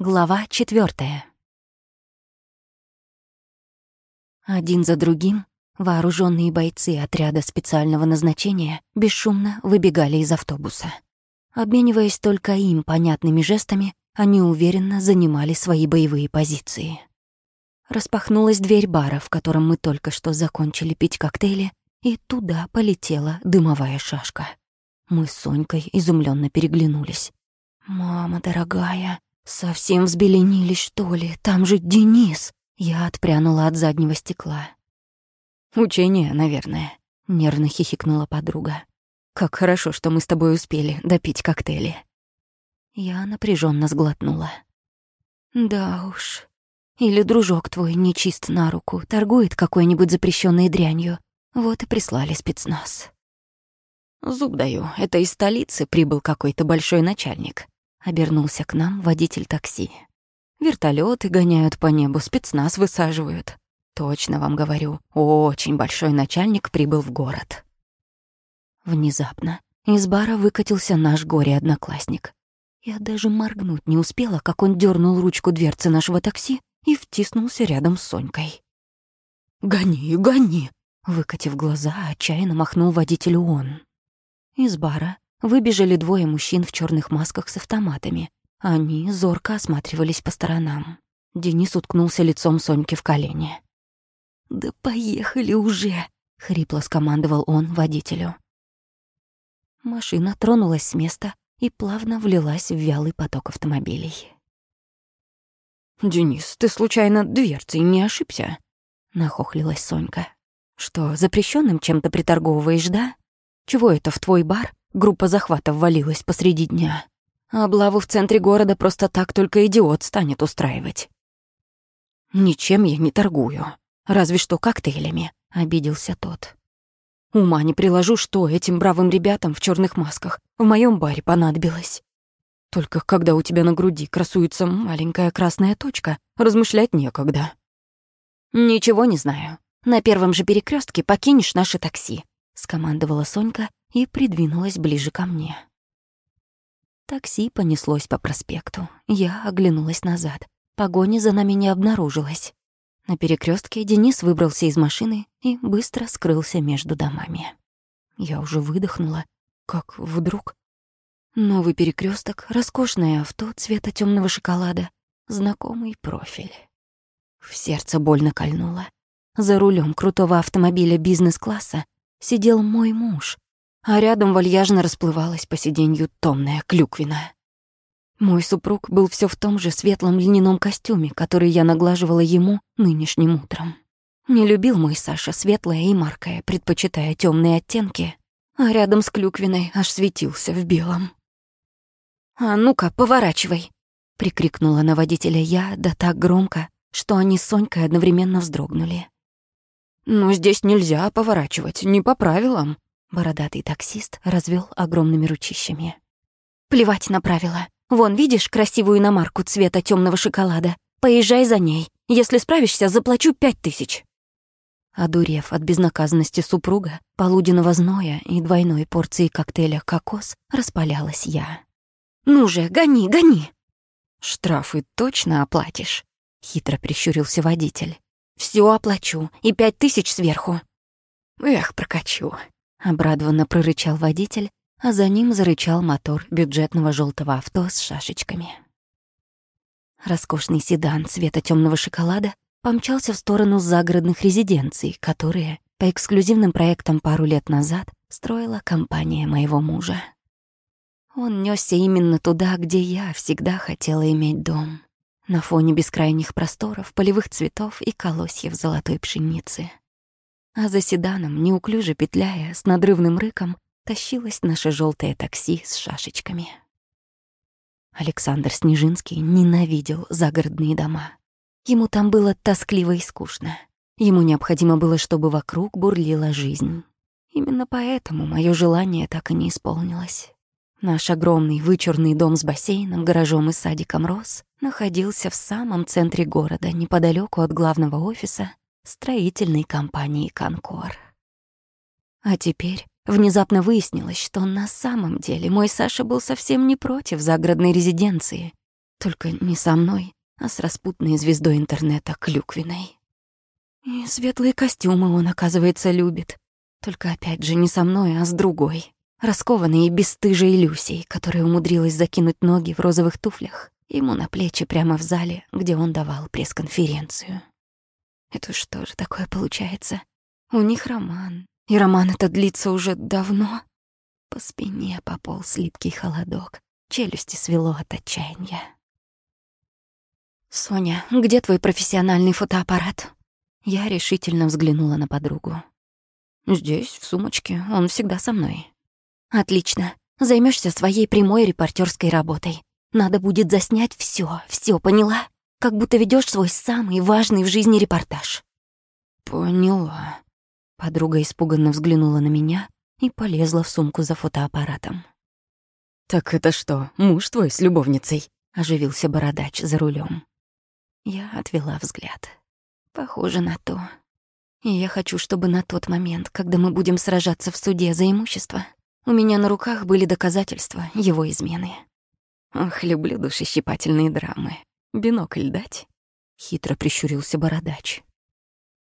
Глава четвертая. Один за другим вооруженные бойцы отряда специального назначения бесшумно выбегали из автобуса. Обмениваясь только им понятными жестами, они уверенно занимали свои боевые позиции. Распахнулась дверь бара, в котором мы только что закончили пить коктейли, и туда полетела дымовая шашка. Мы с Сонькой изумленно переглянулись. «Мама дорогая, совсем взбеленились, что ли? Там же Денис!» Я отпрянула от заднего стекла. «Учение, наверное», — нервно хихикнула подруга. «Как хорошо, что мы с тобой успели допить коктейли». Я напряженно сглотнула. «Да уж. Или дружок твой нечист на руку, торгует какой-нибудь запрещенной дрянью. Вот и прислали спецназ». «Зуб даю, это из столицы прибыл какой-то большой начальник», — обернулся к нам водитель такси. Вертолеты гоняют по небу, спецназ высаживают. Точно вам говорю, очень большой начальник прибыл в город». Внезапно из бара выкатился наш горе-одноклассник. Я даже моргнуть не успела, как он дернул ручку дверцы нашего такси и втиснулся рядом с Сонькой. «Гони, гони!» Выкатив глаза, отчаянно махнул водителю он. Из бара выбежали двое мужчин в черных масках с автоматами. Они зорко осматривались по сторонам. Денис уткнулся лицом Соньки в колени. «Да поехали уже!» — хрипло скомандовал он водителю. Машина тронулась с места и плавно влилась в вялый поток автомобилей. «Денис, ты случайно дверцей не ошибся?» — нахохлилась Сонька. «Что, запрещенным чем-то приторговываешь, да?» Чего это в твой бар группа захватов валилась посреди дня? Облаву в центре города просто так только идиот станет устраивать. Ничем я не торгую, разве что коктейлями, обиделся тот. Ума не приложу, что этим бравым ребятам в черных масках в моем баре понадобилось. Только когда у тебя на груди красуется маленькая красная точка, размышлять некогда. Ничего не знаю. На первом же перекрестке покинешь наше такси. — скомандовала Сонька и придвинулась ближе ко мне. Такси понеслось по проспекту. Я оглянулась назад. Погони за нами не обнаружилось. На перекрестке Денис выбрался из машины и быстро скрылся между домами. Я уже выдохнула, как вдруг... Новый перекресток, роскошное авто цвета темного шоколада, знакомый профиль. В сердце больно кольнуло. За рулем крутого автомобиля бизнес-класса сидел мой муж, а рядом вальяжно расплывалась по сиденью томная клюквина. Мой супруг был все в том же светлом льняном костюме, который я наглаживала ему нынешним утром. Не любил мой Саша светлое и маркое, предпочитая темные оттенки, а рядом с клюквиной аж светился в белом. «А ну-ка, поворачивай!» — прикрикнула на водителя я, да так громко, что они с Сонькой одновременно вздрогнули. «Но здесь нельзя поворачивать, не по правилам», — бородатый таксист развел огромными ручищами. «Плевать на правила. Вон, видишь красивую иномарку цвета темного шоколада? Поезжай за ней. Если справишься, заплачу пять тысяч». Одурев от безнаказанности супруга, полуденного зноя и двойной порции коктейля «Кокос», распалялась я. «Ну же, гони, гони!» «Штрафы точно оплатишь?» — хитро прищурился водитель. Все оплачу, и пять тысяч сверху». «Эх, прокачу», — обрадованно прорычал водитель, а за ним зарычал мотор бюджетного желтого авто с шашечками. Роскошный седан цвета темного шоколада помчался в сторону загородных резиденций, которые, по эксклюзивным проектам пару лет назад, строила компания моего мужа. Он несся именно туда, где я всегда хотела иметь дом на фоне бескрайних просторов, полевых цветов и колосьев золотой пшеницы. А за седаном, неуклюже петляя, с надрывным рыком, тащилось наше желтое такси с шашечками. Александр Снежинский ненавидел загородные дома. Ему там было тоскливо и скучно. Ему необходимо было, чтобы вокруг бурлила жизнь. Именно поэтому мое желание так и не исполнилось. Наш огромный вычурный дом с бассейном, гаражом и садиком рос находился в самом центре города, неподалеку от главного офиса строительной компании «Конкор». А теперь внезапно выяснилось, что на самом деле мой Саша был совсем не против загородной резиденции. Только не со мной, а с распутной звездой интернета Клюквиной. И светлые костюмы он, оказывается, любит. Только опять же не со мной, а с другой. Раскованной и бесстыжей Люсей, которая умудрилась закинуть ноги в розовых туфлях ему на плечи прямо в зале, где он давал пресс-конференцию. Это что же такое получается? У них роман. И роман этот длится уже давно. По спине пополз липкий холодок. Челюсти свело от отчаяния. «Соня, где твой профессиональный фотоаппарат?» Я решительно взглянула на подругу. «Здесь, в сумочке, он всегда со мной». «Отлично. Займешься своей прямой репортерской работой. Надо будет заснять все, все, поняла? Как будто ведешь свой самый важный в жизни репортаж». «Поняла». Подруга испуганно взглянула на меня и полезла в сумку за фотоаппаратом. «Так это что, муж твой с любовницей?» — оживился бородач за рулем. Я отвела взгляд. Похоже на то. И я хочу, чтобы на тот момент, когда мы будем сражаться в суде за имущество, у меня на руках были доказательства его измены. Ох, люблю душещипательные драмы. Бинокль дать? Хитро прищурился бородач.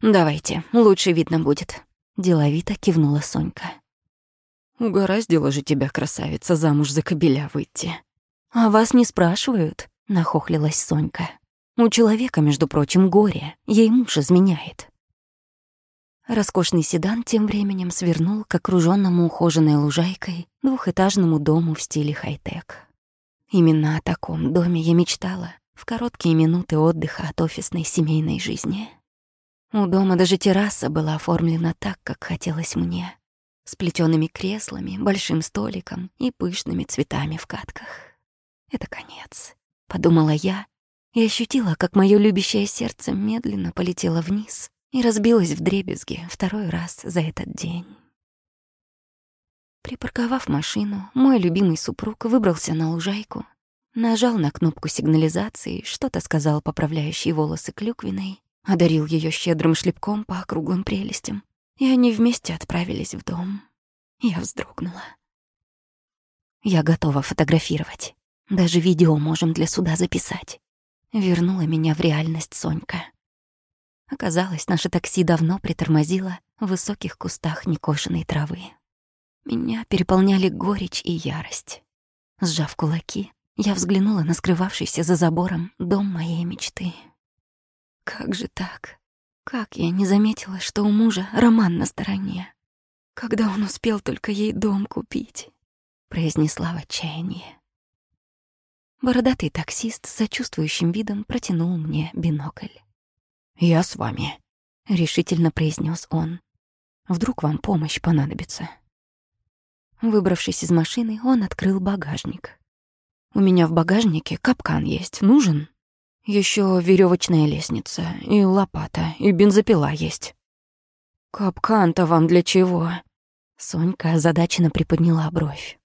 «Давайте, лучше видно будет», — деловито кивнула Сонька. «Угораздило же тебя, красавица, замуж за кобеля выйти». «А вас не спрашивают?» — нахохлилась Сонька. У человека, между прочим, горе, ей муж изменяет. Роскошный седан тем временем свернул к окружённому ухоженной лужайкой двухэтажному дому в стиле хай-тек. Именно о таком доме я мечтала в короткие минуты отдыха от офисной семейной жизни. У дома даже терраса была оформлена так, как хотелось мне, с плетёными креслами, большим столиком и пышными цветами в катках. Это конец, подумала я и ощутила, как моё любящее сердце медленно полетело вниз и разбилось в дребезги второй раз за этот день. Припарковав машину, мой любимый супруг выбрался на лужайку, нажал на кнопку сигнализации, что-то сказал поправляющий волосы клюквиной, одарил её щедрым шлепком по округлым прелестям, и они вместе отправились в дом. Я вздрогнула. Я готова фотографировать. Даже видео можем для суда записать. Вернула меня в реальность Сонька. Оказалось, наше такси давно притормозило в высоких кустах некошенной травы. Меня переполняли горечь и ярость. Сжав кулаки, я взглянула на скрывавшийся за забором дом моей мечты. Как же так? Как я не заметила, что у мужа роман на стороне? Когда он успел только ей дом купить? Произнесла в отчаянии. Бородатый таксист с сочувствующим видом протянул мне бинокль. «Я с вами», — решительно произнес он. «Вдруг вам помощь понадобится». Выбравшись из машины, он открыл багажник. «У меня в багажнике капкан есть. Нужен?» Еще веревочная лестница, и лопата, и бензопила есть». «Капкан-то вам для чего?» Сонька озадаченно приподняла бровь.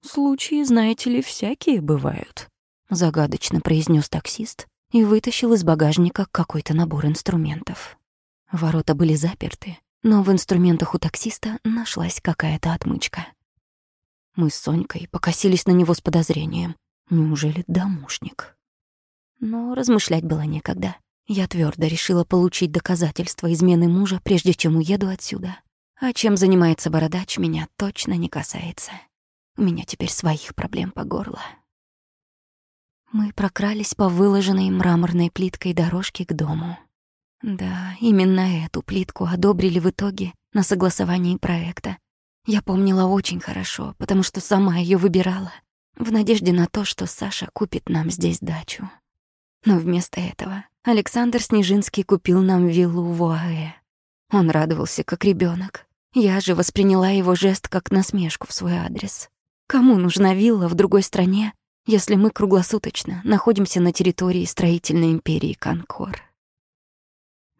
«Случаи, знаете ли, всякие бывают», — загадочно произнес таксист и вытащил из багажника какой-то набор инструментов. Ворота были заперты, но в инструментах у таксиста нашлась какая-то отмычка. Мы с Сонькой покосились на него с подозрением. Неужели домушник? Но размышлять было некогда. Я твердо решила получить доказательства измены мужа, прежде чем уеду отсюда. А чем занимается бородач, меня точно не касается. У меня теперь своих проблем по горло. Мы прокрались по выложенной мраморной плиткой дорожке к дому. Да, именно эту плитку одобрили в итоге на согласовании проекта. Я помнила очень хорошо, потому что сама ее выбирала, в надежде на то, что Саша купит нам здесь дачу. Но вместо этого Александр Снежинский купил нам виллу в ОАЭ. Он радовался, как ребенок. Я же восприняла его жест как насмешку в свой адрес. Кому нужна вилла в другой стране, если мы круглосуточно находимся на территории строительной империи Конкор?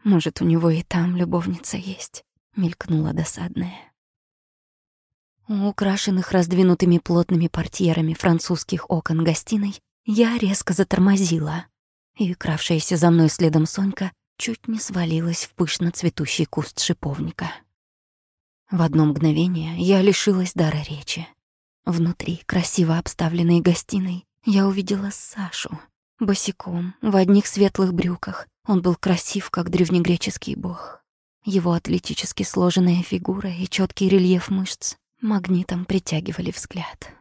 Может, у него и там любовница есть, мелькнула досадная. Украшенных раздвинутыми плотными портьерами французских окон гостиной я резко затормозила, и кравшаяся за мной следом Сонька чуть не свалилась в пышно цветущий куст шиповника. В одно мгновение я лишилась дара речи. Внутри, красиво обставленной гостиной, я увидела Сашу, Босиком, в одних светлых брюках. Он был красив, как древнегреческий бог. Его атлетически сложенная фигура и четкий рельеф мышц магнитом притягивали взгляд.